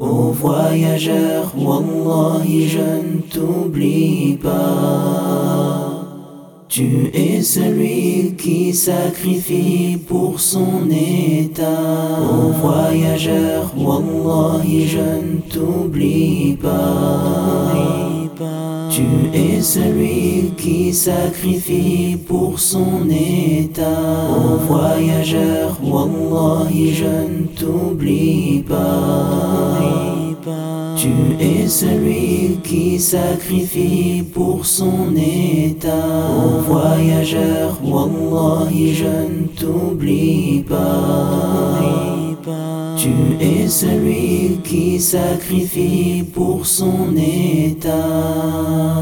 Ô voyageur, Wallahi, je ne t'oublie pas. Tu es celui qui sacrifie pour son état. Ô voyageur, Wallahi, je ne t'oublie pas. Tu es celui qui sacrifie pour son état. Ô voyageur, Wallahi, je ne t'oublie pas. Tu es celui qui sacrifie pour son état. Ô voyageur, Wallahi, je ne t'oublie pas. Tu es celui qui sacrifie pour son état.